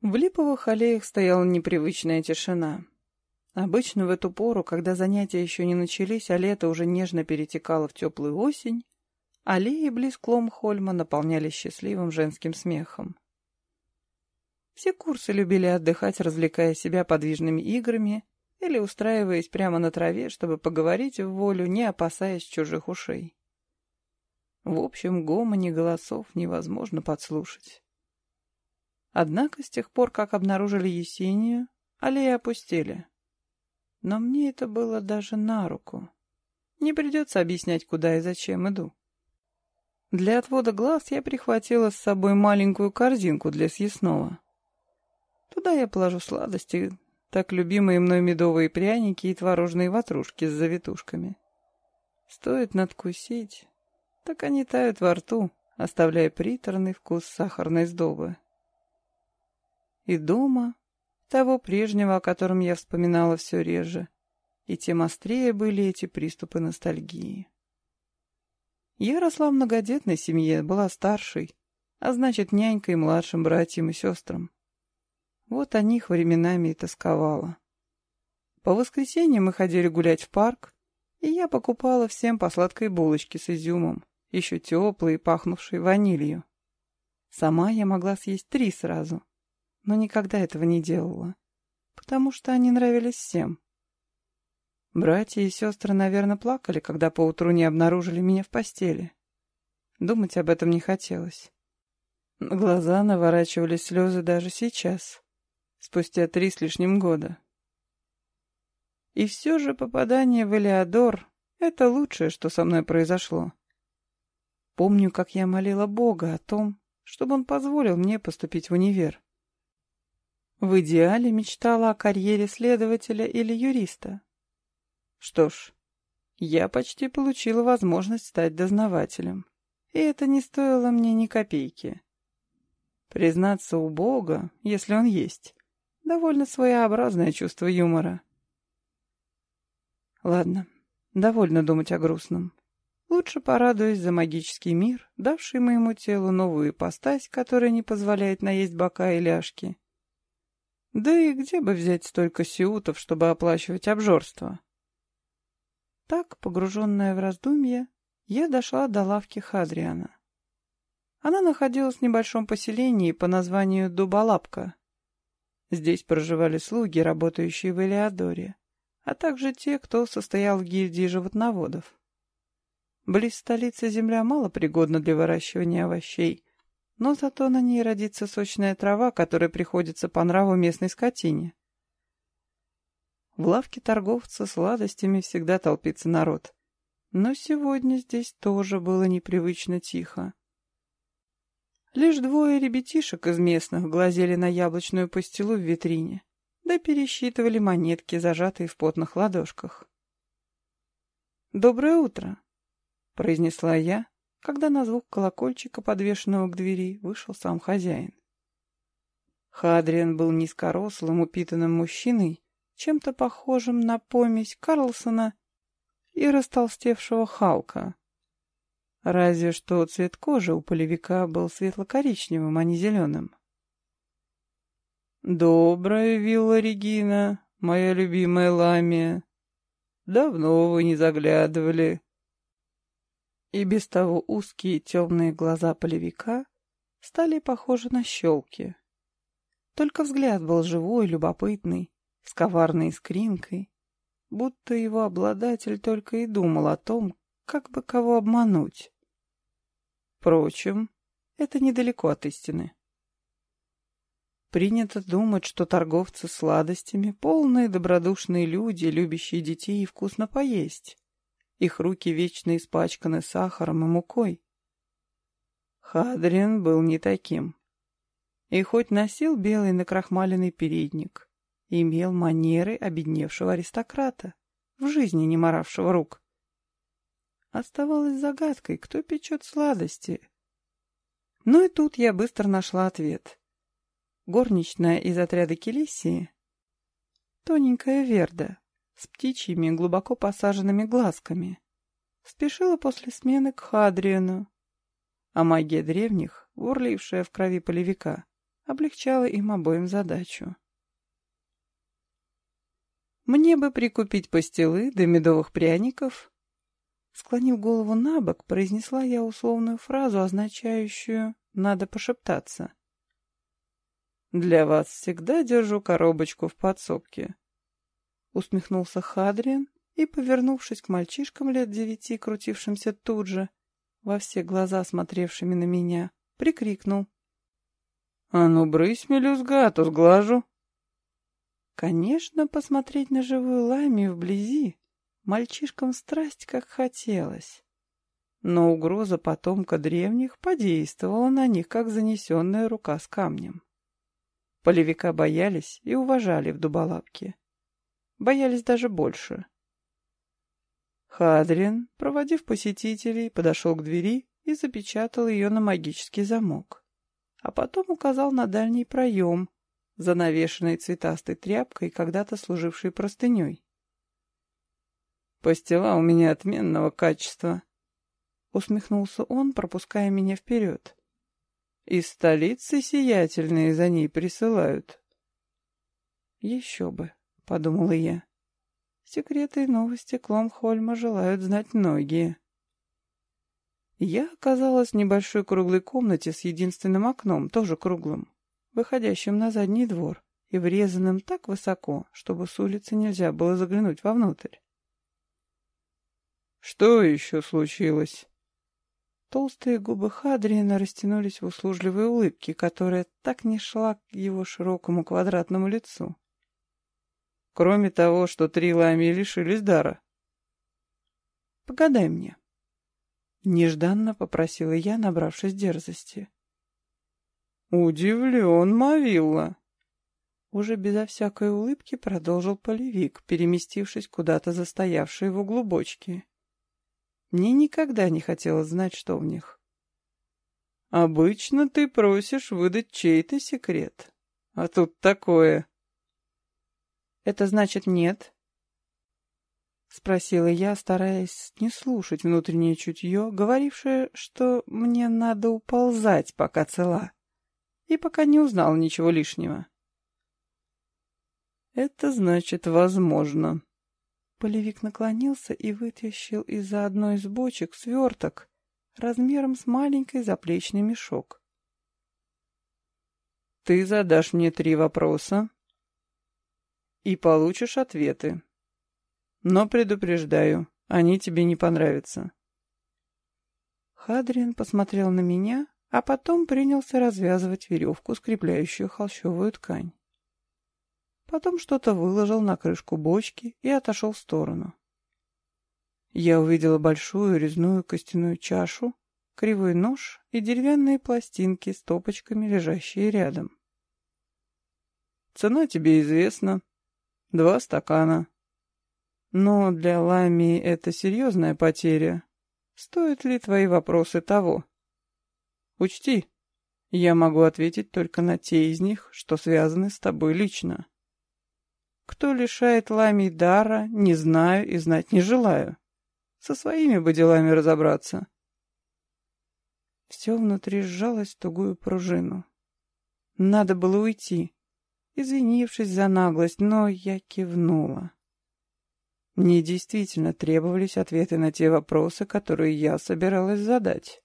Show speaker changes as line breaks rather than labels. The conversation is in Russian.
В липовых аллеях стояла непривычная тишина. Обычно в эту пору, когда занятия еще не начались, а лето уже нежно перетекало в теплую осень, аллеи близ Кломхольма наполнялись счастливым женским смехом. Все курсы любили отдыхать, развлекая себя подвижными играми или устраиваясь прямо на траве, чтобы поговорить в волю, не опасаясь чужих ушей. В общем, гомони голосов невозможно подслушать. Однако с тех пор, как обнаружили Есению, аллеи опустели. Но мне это было даже на руку. Не придется объяснять, куда и зачем иду. Для отвода глаз я прихватила с собой маленькую корзинку для съестного. Туда я положу сладости, так любимые мной медовые пряники и творожные ватрушки с завитушками. Стоит надкусить, так они тают во рту, оставляя приторный вкус сахарной сдобы. И дома, того прежнего, о котором я вспоминала все реже, и тем острее были эти приступы ностальгии. Я росла в многодетной семье, была старшей, а значит, нянькой младшим братьям и сестрам. Вот о них временами и тосковала. По воскресеньям мы ходили гулять в парк, и я покупала всем по сладкой булочке с изюмом, еще теплой и пахнувшей ванилью. Сама я могла съесть три сразу, но никогда этого не делала, потому что они нравились всем. Братья и сестры, наверное, плакали, когда поутру не обнаружили меня в постели. Думать об этом не хотелось. На глаза наворачивались слезы даже сейчас, спустя три с лишним года. И все же попадание в Элеодор — это лучшее, что со мной произошло. Помню, как я молила Бога о том, чтобы он позволил мне поступить в универ. В идеале мечтала о карьере следователя или юриста. Что ж, я почти получила возможность стать дознавателем, и это не стоило мне ни копейки. Признаться у Бога, если он есть, довольно своеобразное чувство юмора. Ладно, довольно думать о грустном. Лучше порадуюсь за магический мир, давший моему телу новую ипостась, которая не позволяет наесть бока и ляжки, да и где бы взять столько сиутов, чтобы оплачивать обжорство? Так, погруженная в раздумья, я дошла до лавки Хадриана. Она находилась в небольшом поселении по названию Дубалапка. Здесь проживали слуги, работающие в Элеодоре, а также те, кто состоял в гильдии животноводов. Близ столицы земля мало пригодна для выращивания овощей, но зато на ней родится сочная трава, которая приходится по нраву местной скотине. В лавке торговца сладостями всегда толпится народ. Но сегодня здесь тоже было непривычно тихо. Лишь двое ребятишек из местных глазели на яблочную пастилу в витрине, да пересчитывали монетки, зажатые в потных ладошках. «Доброе утро», — произнесла я, когда на звук колокольчика, подвешенного к двери, вышел сам хозяин. Хадриан был низкорослым, упитанным мужчиной, чем-то похожим на помесь Карлсона и растолстевшего Халка. Разве что цвет кожи у полевика был светло-коричневым, а не зеленым. «Добрая вилла Регина, моя любимая Ламия. Давно вы не заглядывали», и без того узкие темные глаза полевика стали похожи на щелки. Только взгляд был живой, любопытный, с коварной искринкой, будто его обладатель только и думал о том, как бы кого обмануть. Впрочем, это недалеко от истины. Принято думать, что торговцы сладостями — полные добродушные люди, любящие детей и вкусно поесть. Их руки вечно испачканы сахаром и мукой. Хадриан был не таким. И хоть носил белый накрахмаленный передник, имел манеры обедневшего аристократа, в жизни не моравшего рук. Оставалось загадкой, кто печет сладости. Ну и тут я быстро нашла ответ. Горничная из отряда Келисии, тоненькая Верда, с птичьими глубоко посаженными глазками. Спешила после смены к Хадриану. А магия древних, урлившая в крови полевика, облегчало им обоим задачу. «Мне бы прикупить пастилы да медовых пряников». Склонив голову на бок, произнесла я условную фразу, означающую «надо пошептаться». «Для вас всегда держу коробочку в подсобке», — усмехнулся Хадриан и, повернувшись к мальчишкам лет девяти, крутившимся тут же, во все глаза смотревшими на меня, прикрикнул. «А ну, брысь, мелюзга, а то сглажу!» Конечно, посмотреть на живую ламию вблизи мальчишкам страсть как хотелось. Но угроза потомка древних подействовала на них, как занесенная рука с камнем. Полевика боялись и уважали в дуболапке. Боялись даже больше. Хадрин, проводив посетителей, подошел к двери и запечатал ее на магический замок. А потом указал на дальний проем, занавешенный цветастой тряпкой, когда-то служившей простыней. «Пастила у меня отменного качества», — усмехнулся он, пропуская меня вперед. «Из столицы сиятельные за ней присылают». «Еще бы», — подумала я. Секреты и новости Кломхольма желают знать многие. Я оказалась в небольшой круглой комнате с единственным окном, тоже круглым, выходящим на задний двор и врезанным так высоко, чтобы с улицы нельзя было заглянуть вовнутрь. «Что еще случилось?» Толстые губы Хадриена растянулись в услужливой улыбке, которая так не шла к его широкому квадратному лицу. Кроме того, что три ламии лишились дара. «Погадай мне». Нежданно попросила я, набравшись дерзости. «Удивлен, Мавилла!» Уже безо всякой улыбки продолжил полевик, переместившись куда-то застоявшие в углу бочки. Мне никогда не хотелось знать, что в них. «Обычно ты просишь выдать чей-то секрет, а тут такое...» Это значит нет? Спросила я, стараясь не слушать внутреннее чутье, говорившее, что мне надо уползать, пока цела, и пока не узнал ничего лишнего. Это значит возможно. Полевик наклонился и вытащил из-за одной из бочек сверток размером с маленький заплечный мешок. Ты задашь мне три вопроса, и получишь ответы. Но предупреждаю, они тебе не понравятся. Хадриан посмотрел на меня, а потом принялся развязывать веревку, скрепляющую холщовую ткань. Потом что-то выложил на крышку бочки и отошел в сторону. Я увидела большую резную костяную чашу, кривой нож и деревянные пластинки с топочками, лежащие рядом. «Цена тебе известна», Два стакана. Но для Ламии это серьезная потеря. Стоят ли твои вопросы того? Учти, я могу ответить только на те из них, что связаны с тобой лично. Кто лишает Ламии дара, не знаю и знать не желаю. Со своими бы делами разобраться. Все внутри сжалось в тугую пружину. Надо было уйти извинившись за наглость, но я кивнула. Мне действительно требовались ответы на те вопросы, которые я собиралась задать.